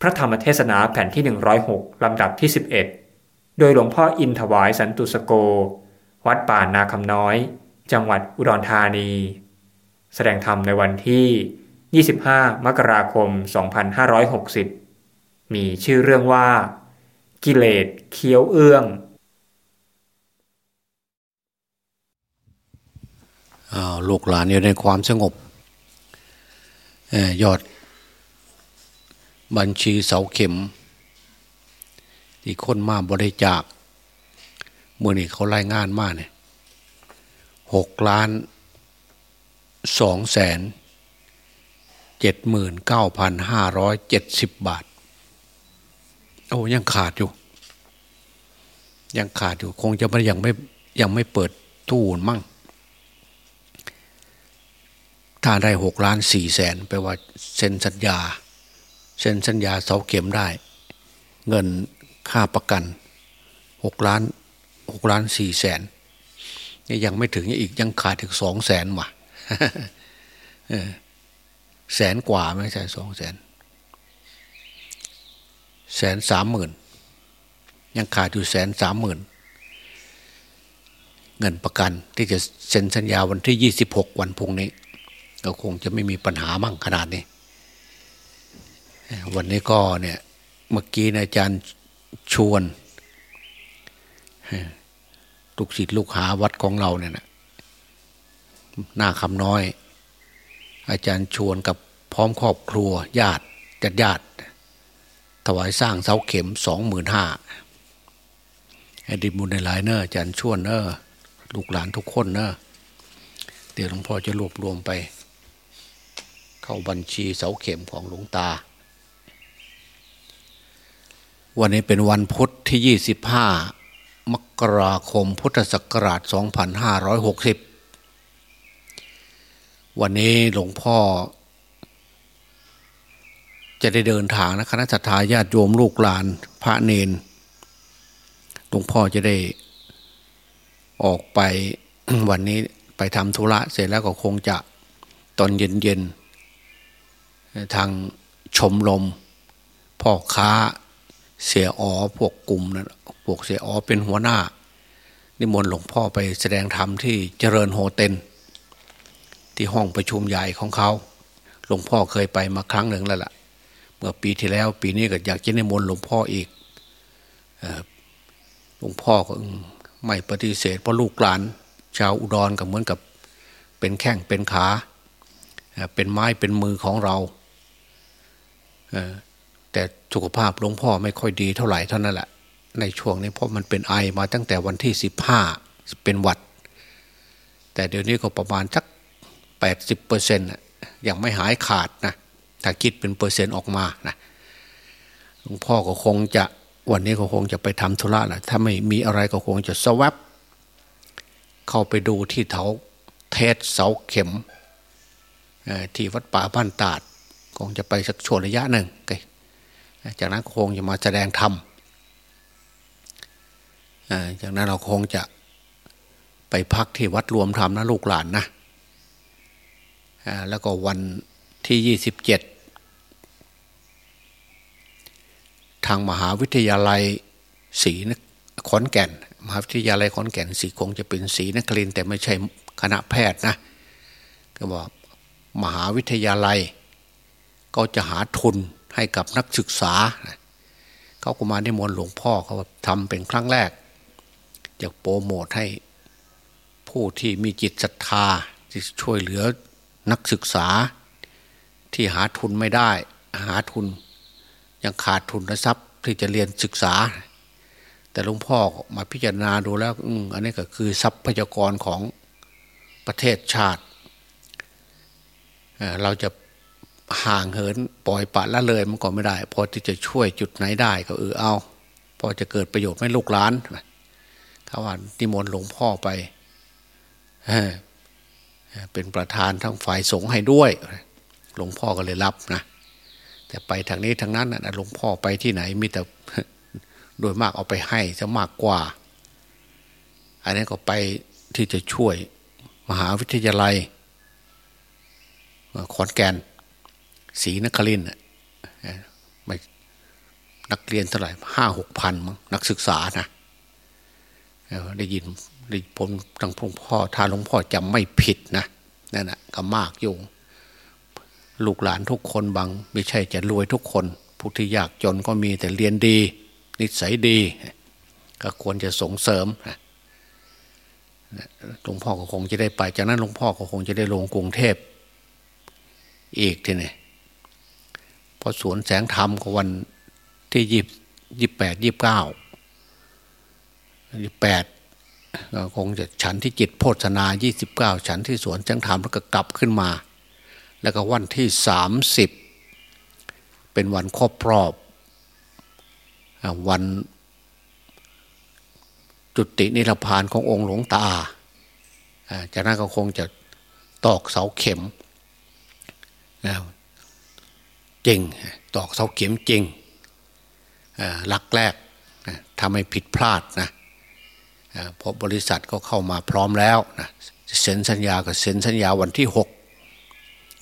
พระธรรมเทศนาแผ่นที่ 106 ลำดับที่ 11 โดยหลวงพ่ออินถวายสันตุสโก วัดป่านาคำน้อย จังหวัดอุดรธานี แสดงธรรมในวันที่ 25 มกราคม 2560 มีชื่อเรื่องว่า กิเลสเคี้ยวเอื้องลูกหลานอยู่ในความสงบยอด บัญชีเสาเข็ม ที่คนมาบริจาคเมื่อนี้เขารายงานมาเนี่ยหกล้านสองแสนเจ็ดหมื่นเก้าพันห้าร้อยเจ็ดสิบบาท โอ้ยังขาดอยู่ ยังขาดอยู่ คงจะไม่ยังไม่ยังไม่เปิดตู้มั่งถ้าได้หกล้านสี่แสนแปลว่าเซ็นสัญญา เซ็นสัญญาเสาเข็มได้ เงินค่าประกันหกล้านหกล้านสี่แสนนี่ยังไม่ถึงอีกยังขาดถึงสองแสนว่ะแสนกว่าไม่ใช่สองแสนแสนสามหมื่นยังขาดอยู่แสนสามหมื่นเงินประกันที่จะเซ็นสัญญาวันที่ยี่สิบหกวันพุ่งนี้ ก็คงจะไม่มีปัญหามั่งขนาดนี้ วันนี้ก็เนี่ยเมื่อกี้อาจารย์ชวนลูกศิษย์ลูกหาวัดของเราเนี่ยนะหน้าคำน้อย อาจารย์ชวนกับพร้อมครอบครัว ญาติจัดญาติ ถวายสร้างเสาเข็มสองหมื่นห้าให้ดิบุญในหลายเนออาจารย์ชวนเนอลูกหลานทุกคนเนอเดี๋ยวหลวงพ่อจะรวบรวมไป เข้าบัญชีเสาเข็มของหลวงตา วันนี้เป็นวันพุทธที่ 25 มกราคมพุทธศักราช 2560 วันนี้หลวงพ่อ จะได้เดินทางนะคณะสัตยาติโยมลูกหลานพระเนน หลวงพ่อจะได้ออกไปวันนี้ไปทำธุระเสร็จแล้วก็คงจะตอนเย็นๆ ทางชมลมพ่อค้า เสียอ๋อพวกกลุ่มนะพวกเสียอ๋อเป็นหัวหน้า นิมนต์หลวงพ่อไปแสดงธรรมที่เจริญโฮเทนที่ห้องประชุมใหญ่ของเขา หลวงพ่อเคยไปมาครั้งหนึ่งแล้วล่ะ เมื่อปีที่แล้ว ปีนี้ก็อยากจะนิมนต์หลวงพ่ออีกหลวงพ่อก็ไม่ปฏิเสธเพราะลูกหลาน ชาวอุดรก็เหมือนกับเป็นแข้งเป็นขา เป็นไม้เป็นมือของเรา แต่สุขภาพหลวงพ่อไม่ค่อยดีเท่าไหร่เท่านั้นแหละในช่วงนี้เพราะมันเป็นไอมาตั้งแต่วันที่สิบห้าเป็นหวัด แต่เดี๋ยวนี้ก็ประมาณสักแปดสิบเปอร์เซ็นต์ยังไม่หายขาดนะถ้าคิดเป็นเปอร์เซ็นต์ออกมานะหลวงพ่อก็คงจะวันนี้ก็คงจะไปทำธุระแหละถ้าไม่มีอะไรก็คงจะสวับเข้าไปดูที่เถาเทศเสาเข็มที่วัดป่าบ้านตาด คงจะไปสักช่วงระยะหนึ่ง จากนั้นคงจะมาแสดงธรรมจากนั้นเราคงจะไปพักที่วัดรวมธรรมนะลูกหลานนะแล้วก็วันที่ยี่สิบเจ็ดทางมหาวิทยาลัยศรีขอนแก่น มหาวิทยาลัยขอนแก่นสีคงจะเป็นศรีนครินแต่ไม่ใช่คณะแพทย์นะก็บอกมหาวิทยาลัยก็จะหาทุน ให้กับนักศึกษา เขาก็มาที่มนหลวงพ่อเขาทำเป็นครั้งแรกอยากโปรโมทให้ผู้ที่มีจิตศรัทธาที่ช่วยเหลือนักศึกษา ที่หาทุนไม่ได้ หาทุน ยังขาดทุนทรัพย์ที่จะเรียนศึกษา แต่หลวงพ่อมาพิจารณาดูแล้วออันนี้ก็คือทรัพยากรของประเทศชาติ เราจะ ห่างเหินปล่อยปะละเลยมันก็ไม่ได้ พอที่จะช่วยจุดไหนได้ก็เออเอา พอจะเกิดประโยชน์ไม่ลูกหลานเขาว่านิมนต์หลวงพ่อไปเป็นประธานทั้งฝ่ายสงฆ์ให้ด้วย หลวงพ่อก็เลยรับนะแต่ไปทางนี้ทางนั้นนะหลวงพ่อไปที่ไหนมีแต่โดยมากเอาไปให้จะมากกว่า อันนี้ก็ไปที่จะช่วยมหาวิทยาลัยขอนแก่น ศรีนครินไม่นักเรียนเท่าไหร่ห้าหกพันมั้งนักศึกษานะได้ยินได้ผมทางหลวงพ่อถ้าหลวงพ่อจำไม่ผิดนะนั่นแหะก็มากอยู่ ลูกหลานทุกคนบาง ไม่ใช่จะรวยทุกคน ผู้ที่ยากจนก็มีแต่เรียนดี นิสัยดี ก็ควรจะส่งเสริมหลวงพ่อก็คงจะได้ไป จากนั้นหลวงพ่อก็คงจะได้ลงกรุงเทพอีกทีนี่ พอสวนแสงธรรมก็วันที่ยี่ยี่แปดยี่เก้ายี่แปดคงจะฉันที่จิตโพธนายี่สิบเก้าฉันที่สวนแสงธรรมแล้วก็กลับขึ้นมา แล้วก็วันที่สามสิบเป็นวันครอบรอบวันจุตินิรพานขององค์หลวงตาจากนั้นก็คงจะตอกเสาเข็ม จริง ตอกเสาเข็มจริงลักแรกทำให้ผิดพลาดนะเพราะบริษัทก็เข้ามาพร้อมแล้วนะเซ็นสัญญาก็เซ็นสัญญาวันที่หก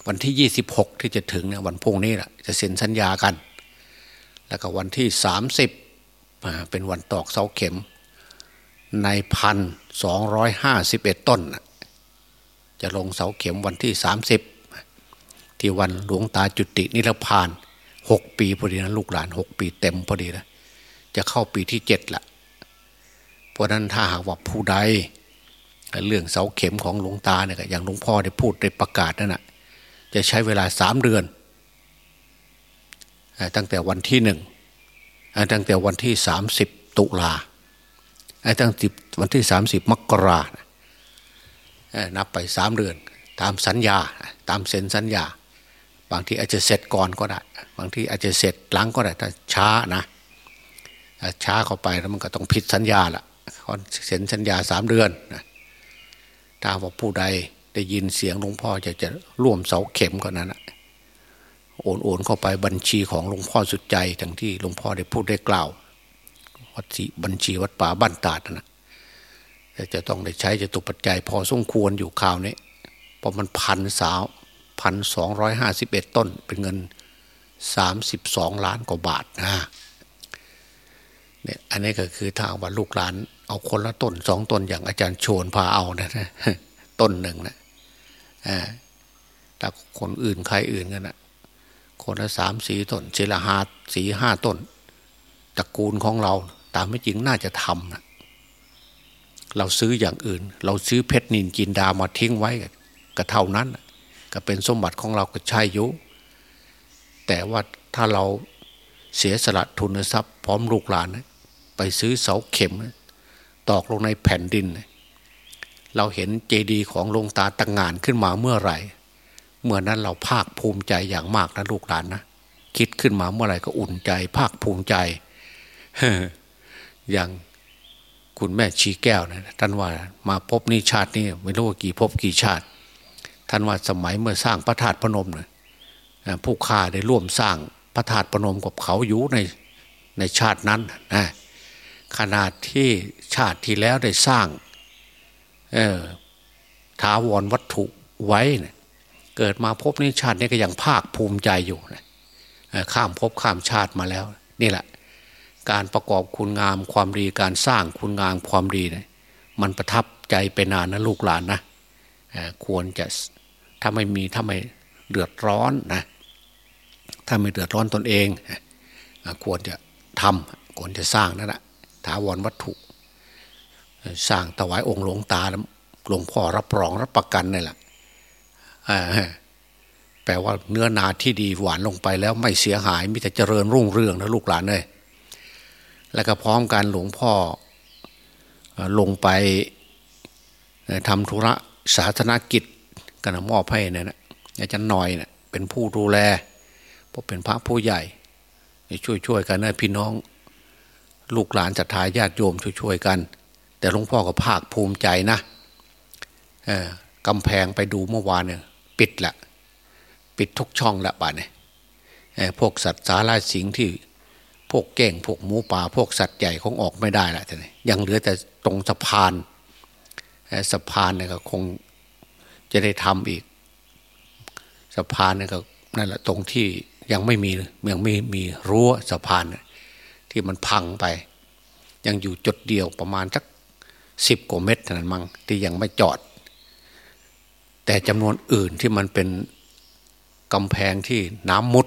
วันที่ยี่สิบหกที่จะถึงเนี่ยวันพุ่งนี้แหละจะเซ็นสัญญากัน แล้วก็วันที่สามสิบเป็นวันตอกเสาเข็มในพันสองร้อยห้าสิบเอ็ดต้น จะลงเสาเข็มวันที่สามสิบ ที่วันหลวงตาจุตินิรพานหกปีพอดีนะลูกหลานหกปีเต็มพอดีนะจะเข้าปีที่เจ็ดละเพราะนั้นถ้าหากว่าผู้ใดเรื่องเสาเข็มของหลวงตาเนี่ยอย่างหลวงพ่อได้พูดได้ประกาศนั่นนะจะใช้เวลาสามเดือน ตั้งแต่วันที่หนึ่งตั้งแต่วันที่สามสิบตุลาตั้งสิบวันที่สามสิบมกรานับไปสามเดือน ตามสัญญาตามเซ็นสัญญา บางทีอาจจะเสร็จก่อนก็ได้ บางทีอาจจะเสร็จหลังก็ได้ถ้าช้านะช้าเข้าไปแล้วมันก็ต้องผิดสัญญาละเซ็นสัญญาสามเดือนนะถ้าว่าผู้ใดได้ยินเสียงหลวงพ่อจะจะร่วมเสาเข็มก็นั้นโอนโอนเข้าไปบัญชีของหลวงพ่อสุดใจทั้งที่หลวงพ่อได้พูดได้กล่าววัดบัญชีวัดป่าบ้านตาดนะจะต้องได้ใช้จะตุปัจจัยพอสมควรอยู่ข่าวนี้เพราะมันพันสาว พันสองร้อยห้าสิบเอ็ดต้นเป็นเงินสามสิบสองล้านกว่าบาทนะเนี่ยอันนี้ก็คือทางว่าลูกหลาน เอาคนละต้นสองต้นอย่างอาจารย์โชนพาเอานะต้นหนึ่งนะแต่คนอื่นใครอื่นกันนะคนละสามสีต้นเจละหาสีห้าต้นตระกูลของเรา ตามไม่จริงน่าจะทำนะเราซื้ออย่างอื่น เราซื้อเพชรนินจินดามาทิ้งไว้ก็เท่านั้น ก็เป็นสมบัติของเราก็ใช่ยุแต่ว่าถ้าเราเสียสละทุนทรัพย์พร้อมลูกหลาน ไปซื้อเสาเข็ม ตอกลงในแผ่นดิน เราเห็นเจดีย์ของลงตาตั้งงานขึ้นมาเมื่อไหร่ เมื่อนั้นเราภาคภูมิใจอย่างมากนะลูกหลานนะคิดขึ้นมาเมื่อไหร่ก็อุ่นใจ ภาคภูมิใจอย่างคุณแม่ชีแก้วนะท่านว่ามาพบนี้ชาตินี้ไม่รู้ว่ากี่พบกี่ชาติ ท่านว่าสมัยเมื่อสร้างพระธาตุพนมเนะผู้ข้าได้ร่วมสร้างพระธาตุพนมกับเขาอยู่ในในชาตินั้นนะขนาดที่ชาติที่แล้วได้สร้างเออถาวรวัตถุไว้เนะเกิดมาพบนี้ชาตินี้ก็ยังภาคภูมิใจอยู่นะข้ามพบข้ามชาติมาแล้ว นี่แหละ การประกอบคุณงามความดีการสร้างคุณงามความดีเนี่ยมันประทับใจไปนานนะลูกหลานนะควรจะ ถ้าไม่มีถ้าไม่เดือดร้อนนะถ้าไม่เดือดร้อนตนเองควรจะทำควรจะสร้างนั่นแหละถาวรวัตถุ สร้างถวายองค์หลวงตาหลวงพ่อรับรองรับประกันนี่แหละแปลว่าเนื้อนาที่ดีหวานลงไปแล้วไม่เสียหายมิแต่เจริญรุ่งเรืองนะลูกหลานเลยแล้วก็พร้อมกันหลวงพ่อลงไปทำธุระสาธารณกิจ กันมอบให้เนี่ยนะอาจารย์หน่อยเนะี่ยเป็นผู้ดูแลเพราะเป็นพระผู้ใหญ่ช่วยช่วยกันนะพี่น้อง ลูกหลานจัตหายาติโยมช่วยช่วยกัน แต่หลวงพ่อก็ภาคภูมิใจนะกำแพงไปดูเมื่อวานเนี่ยปิดละปิดทุกช่องละบ้านเนี่ยพวกสัตว์สาราสิงที่พวกเก่งพวกหมูป่า พวกสัตว์ใหญ่คงออกไม่ได้ละท่านยังเหลือแต่ตรงสะพานสะพานเนี่ยก็คง จะได้ทำอีก สะพานนี่ก็นั่นแหละตรงที่ยังไม่มียังไม่มีรั้วสะพานที่มันพังไป ยังอยู่จุดเดียวประมาณสักสิบกว่าเมตรเท่านั้นมั้งที่ยังไม่จอด แต่จำนวนอื่นที่มันเป็นกำแพงที่น้ำมุด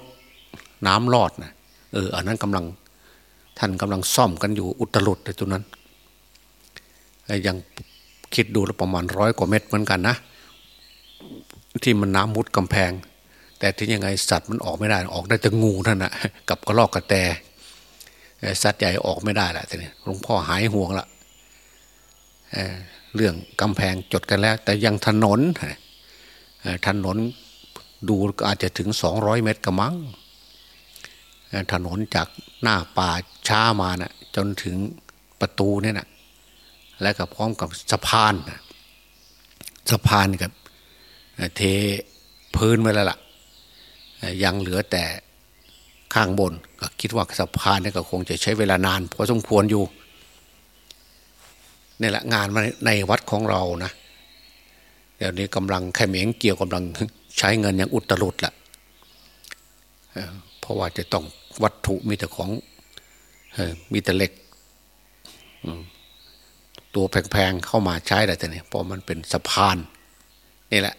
น้ำลอดนะเอออันนั้นกำลังท่านกำลังซ่อมกันอยู่อุตลุดในตัวนั้นยังคิดดูแล้วประมาณร้อยกว่าเมตรเหมือนกันนะ ที่มันน้ำมุดกำแพง แต่ที่ยังไงสัตว์มันออกไม่ได้ ออกได้แต่งูนั่นนะกับกระรอกกระแตสัตว์ใหญ่ออกไม่ได้แหละทีนี้หลวงพ่อหายห่วงละเเรื่องกำแพงจดกันแล้ว แต่ยังถนนถนนดูอาจจะถึงสองร้อยเมตรกระมังถนนจากหน้าป่าช้ามานะ่ะจนถึงประตูเนี่ยนะและก็พร้อมกับสะพานสะพานกับ เทพื้นไว้แล้วล่ะยังเหลือแต่ข้างบนก็คิดว่าสะพานนี่ก็คงจะใช้เวลานานพอสมควรอยู่นี่แหละงานในวัดของเรานะเดี๋ยวนี้กำลังแขมงเกี่ยวกำลังใช้เงินอย่างอุตรุดละเพราะว่าจะต้องวัตถุมีแต่ของมีแต่เหล็กตัวแพงๆเข้ามาใช้แต่เนี่ยเพราะมันเป็นสะพานนี่แหละ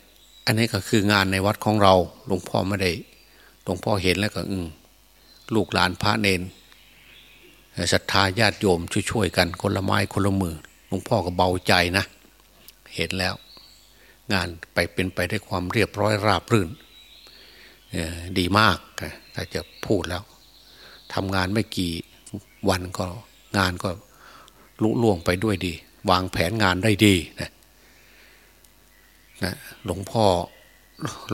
อันนี้ก็คืองานในวัดของเราหลวงพ่อไม่ได้หลวงพ่อเห็นแล้วก็อืลูกหลานพระเนนศรัทธาญาติโยมช่วยๆกันคนละไม้คนละมือหลวงพ่อก็เบาใจนะ เห็นแล้ว งานไปเป็นไปได้วยความเรียบร้อยราบรื่นดีมากถ้าจะพูดแล้วทำงานไม่กี่วันก็งานก็ลุล่วงไปด้วยดี วางแผนงานได้ดีนะ นะหลวงพ่อ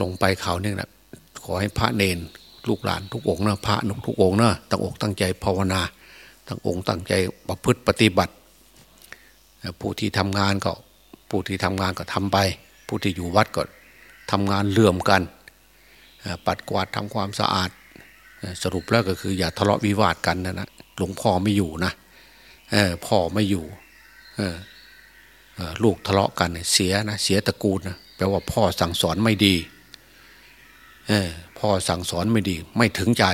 ลงไปเขาเนี่ยนะขอให้พระเนนลูกหลานทุกองนะพระนุกทุกองนะตั้งอกตั้งใจภาวนาตั้งองตั้งใจประพฤติปฏิบัติ ผู้ที่ทำงานก็ผู้ที่ทำงานก็ทำไป ผู้ที่อยู่วัดก็ทำงานเลื่อมกัน ปัดกวาดทำความสะอาด สรุปแล้วก็คืออย่าทะเลาะวิวาทกันนะนะหลวงพ่อไม่อยู่นะพ่อไม่อยู่ ลูกทะเลาะกันเสียนะเสียตระกูลนะแปลว่าพ่อสั่งสอนไม่ดีพ่อสั่งสอนไม่ดี ไม่ถึงใจ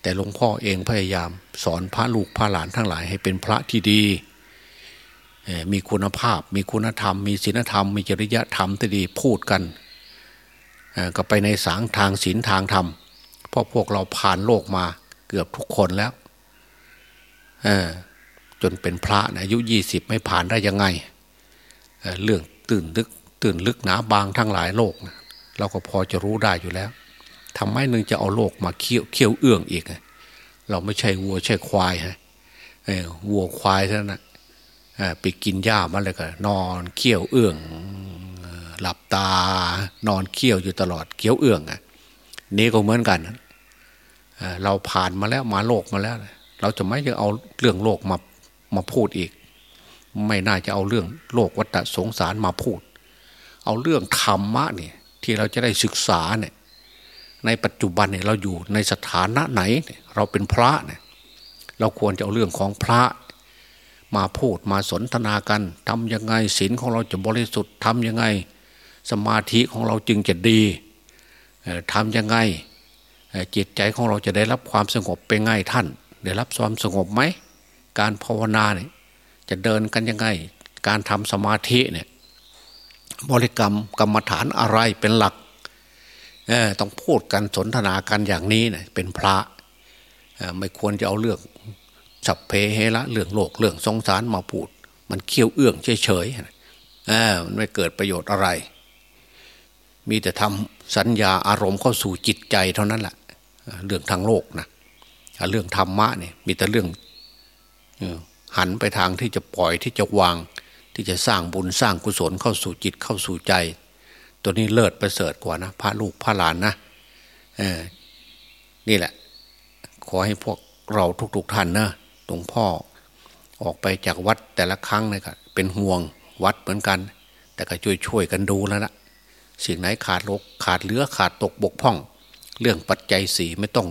แต่หลวงพ่อเองพยายาม สอนพระลูกพระหลานทั้งหลายให้เป็นพระที่ดีมีคุณภาพ มีคุณธรรม มีศีลธรรม มีจริยธรรมที่ดีพูดกันก็ไปในสางทางศีลทางธรรมเพราะพวกเราผ่านโลกมาเกือบทุกคนแล้ว จนเป็นพระนะอายุยี่สิบไม่ผ่านได้ยังไงเเรื่องตื่นลึกตื่นลึกหนาบางทั้งหลายโลกนะเราก็พอจะรู้ได้อยู่แล้วทำไมนึงจะเอาโลกมาเคี่ยวเคี่ยวเอื้องอีก เราไม่ใช่วัวใช่ควายฮะวัวควายเท่านั้นไปกินหญ้ามาเลยก็นอนเคี่ยวเอื้องหลับตานอนเคี่ยวอยู่ตลอดเคี่ยวเอื้องอะนี่ก็เหมือนกันเราผ่านมาแล้วมาโลกมาแล้ว เราจะไม่จะเอาเรื่องโลกมา มาพูดอีก ไม่น่าจะเอาเรื่องโลกวัฏสงสารมาพูด เอาเรื่องธรรมะเนี่ยที่เราจะได้ศึกษาเนี่ยในปัจจุบันเนี่ยเราอยู่ในสถานะไหน เราเป็นพระเนี่ยเราควรจะเอาเรื่องของพระ มาพูดมาสนทนากันทำยังไงศีลของเราจะบริสุทธิ์ทำยังไง สมาธิของเราจึงจะดีทำยังไงจิตใจของเราจะได้รับความสงบเป็นไงท่าน ได้รับความสงบไหม การภาวนาเนี่ยจะเดินกันยังไง การทำสมาธิเนี่ยบริกรรมกรรมฐานอะไรเป็นหลักต้องพูดกันสนทนากันอย่างนี้เนะเป็นพระไม่ควรจะเอาเรื่องสัพเพเฮระเรื่องโลกเรื่องสงสารมาพูด มันเคี่ยวเอื้องเฉยๆมันไม่เกิดประโยชน์อะไร มีแต่ทำสัญญาอารมณ์เข้าสู่จิตใจเท่านั้นแหละเรื่องทางโลกนะเรื่องธรรมะเนี่ยมีแต่เรื่อง หันไปทางที่จะปล่อยที่จะวาง ที่จะสร้างบุญสร้างกุศลเข้าสู่จิตเข้าสู่ใจ ตัวนี้เลิศประเสริฐกว่านะพระลูกพระหลานนะนี่แหละ ขอให้พวกเราทุกๆท่านนะหลวงพ่อ ออกไปจากวัดแต่ละครั้งเลยก็เป็นห่วงวัดเหมือนกัน แต่ก็ช่วยช่วยกันดูแล้วนะสิ่งไหนขาดลกขาดเหลือขาดตกบกพร่อง เรื่องปัจจัยสีไม่ต้อง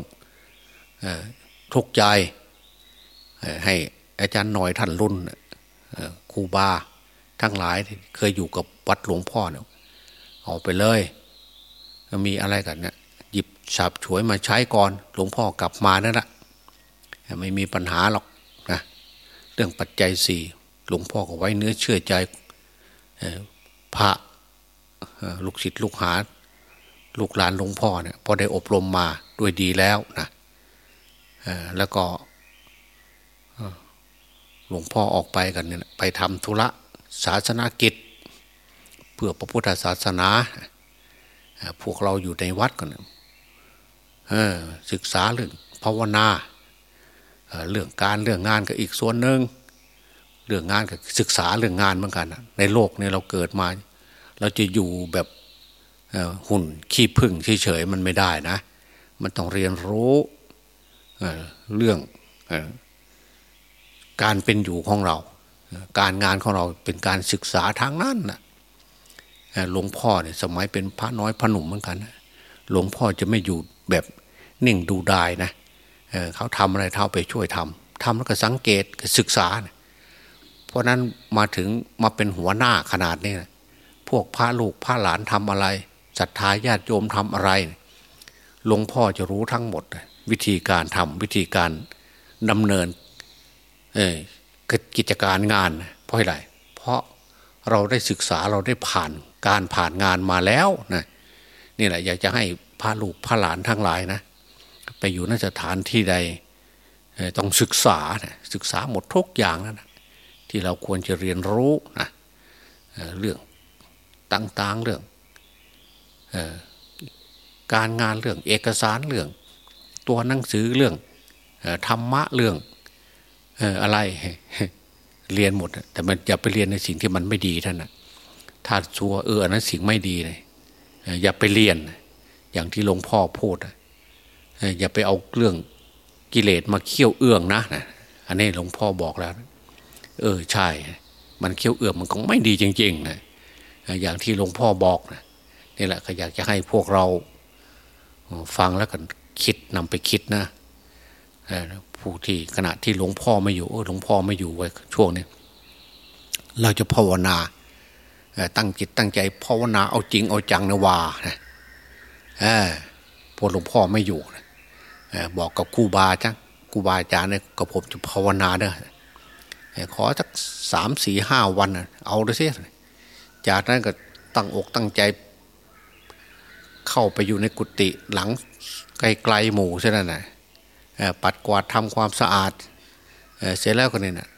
ทุกข์ใจให้ อาจารย์หน่อยท่านรุ่นครูบาทั้งหลายเคยอยู่กับวัดหลวงพ่อเนี่ยเอาไปเลย มีอะไรกันเนี่ยหยิบฉาบฉวยมาใช้ก่อนหลวงพ่อกลับมานั่นแหละไม่มีปัญหาหรอกนะเรื่องปัจจัยสี่หลวงพ่อก็ไว้เนื้อเชื่อใจพระลูกศิษย์ลูกหา ลูกหลานหลวงพ่อเนี่ยพอได้อบรมมาด้วยดีแล้วนะแล้วก็ หลวงพ่อออกไปกันเนี่ยไปทำธุระศาสนากิจ เพื่อพระพุทธศาสนา พวกเราอยู่ในวัดกันศึกษาเรื่องภาวนาเรื่องการเรื่องงานก็อีกส่วนหนึ่งเรื่องงานก็ศึกษาเรื่องงานเหมือนกันในโลกนี้เราเกิดมา เราจะอยู่แบบหุ่นขี้พึ่งเฉยๆมันไม่ได้นะ มันต้องเรียนรู้เรื่อง การเป็นอยู่ของเรา การงานของเราเป็นการศึกษาทางนั้นนะหลวงพ่อเนี่ยสมัยเป็นพระน้อยพระหนุ่มเหมือนกันหลวงพ่อจะไม่อยู่แบบนิ่งดูดายนะเเขาทำอะไรเท่าไปช่วยทำทำแล้วก็สังเกตศึกษานะเพราะนั้นมาถึงมาเป็นหัวหน้าขนาดนี้นะพวกพระลูกพระหลานทำอะไรศรัทธาญาติโยมทำอะไรหลวงพ่อจะรู้ทั้งหมด วิธีการทำวิธีการดำเนิน กิจการงาน เพราะอะไรเพราะเราได้ศึกษาเราได้ผ่านการผ่านงานมาแล้วนะนี่แหละอยากจะให้พระลูกพระหลานทั้งหลายนะ ไปอยู่นสถานที่ใดต้องศึกษานะศึกษาหมดทุกอย่างนะที่เราควรจะเรียนรู้นะเรื่องต่างๆเรื่องการงานเรื่องเอกสารเรื่อง ตัวหนังสือเรื่องธรรมะเรื่อง อะไร เรียนหมดแต่มันอย่าไปเรียนในสิ่งที่มันไม่ดีท่านนะถ้าชัวเอออันนั้นสิ่งไม่ดีเลยอย่าไปเรียน อย่างที่หลวงพ่อพูดอย่าไปเอาเรื่องกิเลสมาเคี่ยวเอื้องนะนะอันนี้หลวงพ่อบอกแล้ว เออใช่ มันเคี่ยวเอื้องมันก็ไม่ดีจริงๆนะอย่างที่หลวงพ่อบอกนะนี่แหละก็อยากจะให้พวกเราฟังแล้วกันคิดนำไปคิดนะ ผู้ที่ขณะที่หลวงพ่อไม่อยู่หลวงพ่อไม่อยู่ไว้ช่วงนี้เราจะภาวนาตั้งจิตตั้งใจภาวนาเอาจริงเอาจังนะว่านะพอหลวงพ่อไม่อยู่นะบอกกับครูบาจ้ะครูบาอาจารย์เนี่ยกับผมจะภาวนาเด้อขอสักสามสี่ห้าวันเอาด้วยสิจากนั้นก็ตั้งอกตั้งใจ เข้าไปอยู่ในกุฏิหลังไกลๆหมู่ใช่ไหมนะ ปัดกวาดทำความสะอาดเสร็จแล้วก็เนี่ย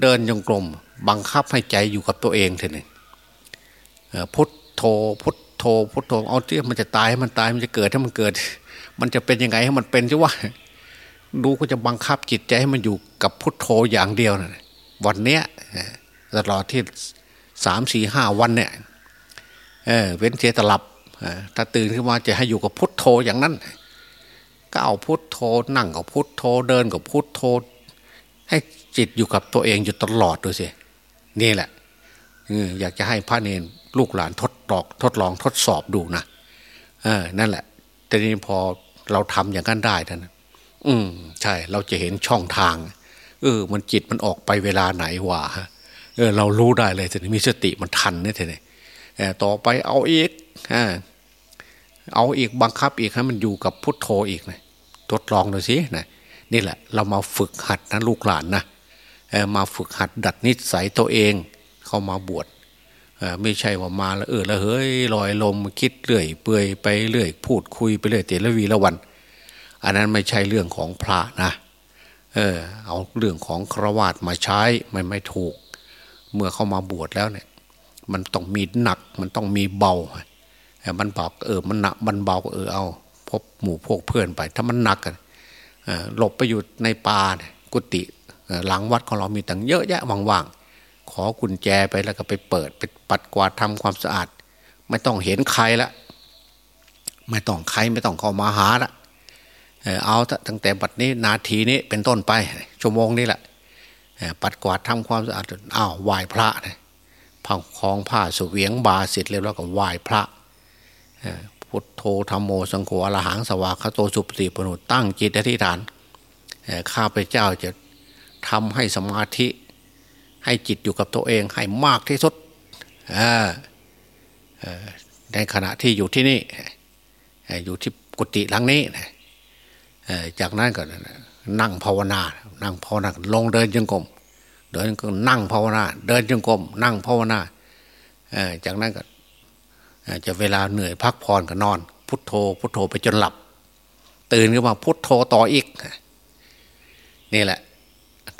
เดินจงกรมบังคับให้ใจอยู่กับตัวเองเถอะนี่พุทโธพุทโธพุทโธเอาที่มันจะตายให้มันตายมันจะเกิดให้มันเกิด มันจะเป็นยังไงให้มันเป็นช่ว่าดูก็จะบังคับจิตใจให้มันอยู่กับพุทโธอย่างเดียวนะวันเนี้ยตลอดที่สามสี่ห้าวันเนี่ยเเว้นเสียตลับถ้าตื่นขึ้นมาจะให้อยู่กับพุทโธอย่างนั้น ก็เอาพุทโธนั่งกับพุทโธเดินกับพุทโธให้จิตอยู่กับตัวเองอยู่ตลอดดูสินี่แหละอยากจะให้พระเนรลูกหลานทดลองทดลองทดสอบดูนะเออนั่นแหละ แต่นี้พอเราทำอย่างนั้นได้ท่านอืมใช่ เราจะเห็นช่องทาง เออ มันจิตมันออกไปเวลาไหนวะเออ เรารู้ได้เลยทีนี้มีสติมันทันเนี่ยทีนี้ต่อไปเอาอีกเอาอีกบังคับอีกให้มันอยู่กับพุทโธอีกนะ ทดลองดูสินะนี่แหละ เรามาฝึกหัดนะลูกหลานนะมาฝึกหัดดัดนิสัยตัวเอง เข้ามาบวชไม่ใช่ว่ามาแล้วเออแล้วเฮ้ยลอยลมคิดเรื่อย เปื่อยไปเรื่อย พูดคุยไปเรื่อยเตละวีละวัน อันนั้นไม่ใช่เรื่องของพระนะเออเอาเรื่องของครวาตมาใช้มันไม่ถูก เมื่อเข้ามาบวชแล้วเนี่ยมันต้องมีหนักมันต้องมีเบามันบอกเออมันหนักมันเบาเออเอา บหมู่พวกเพื่อนไป ถ้ามันหนักกันหลบไปอยู่ในป่ากุฏิหลังวัดของเรามีตังเยอะแยะว่างๆ ขอกุญแจไปแล้วก็ไปเปิดไปปัดกวาดทำความสะอาด ไม่ต้องเห็นใครละไม่ต้องใครไม่ต้องเข้ามาหาละเอาตั้งแต่บัดนี้นาทีนี้เป็นต้นไปชั่วโมงนี้แหละปัดกวาดทำความสะอาดอ้าวไหว้พระนะพังคลองผ้าสุเวียงบาสิ่งเร็จแล้วก็ไหว้พระ พุทโธธรรมโมสังโฆอรหังสวากขโตสุปฏิปนุตั้งจิตอธิษฐานข้าพเจ้าจะทำให้สมาธิ ให้จิตอยู่กับตัวเองให้มากที่สุดในขณะที่อยู่ที่นี่อยู่ที่กุฏิหลังนี้จากนั้นก็นั่งภาวนา นั่งภาวนาลงเดินจงกรมเดินก็นั่งภาวนา เดินจงกรมนั่งภาวนาจากนั้นก็ จะเวลาเหนื่อยพักผ่อนก็นอน พุทโธ พุทโธไปจนหลับ ตื่นขึ้นมาพุทโธต่ออีก นี่แหละ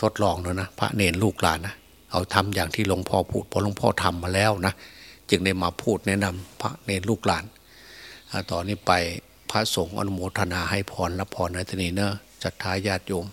ทดลองเลยนะพระเนรลูกหลานนะเอาทำอย่างที่หลวงพ่อพูดพอหลวงพ่อทำมาแล้วนะจึงได้มาพูดแนะนำพระเนรลูกหลานต่อนนี้ไปพระสงฆ์อนุโมทนาให้พรและพรในทนีเนอะศรัทธาญาติโยม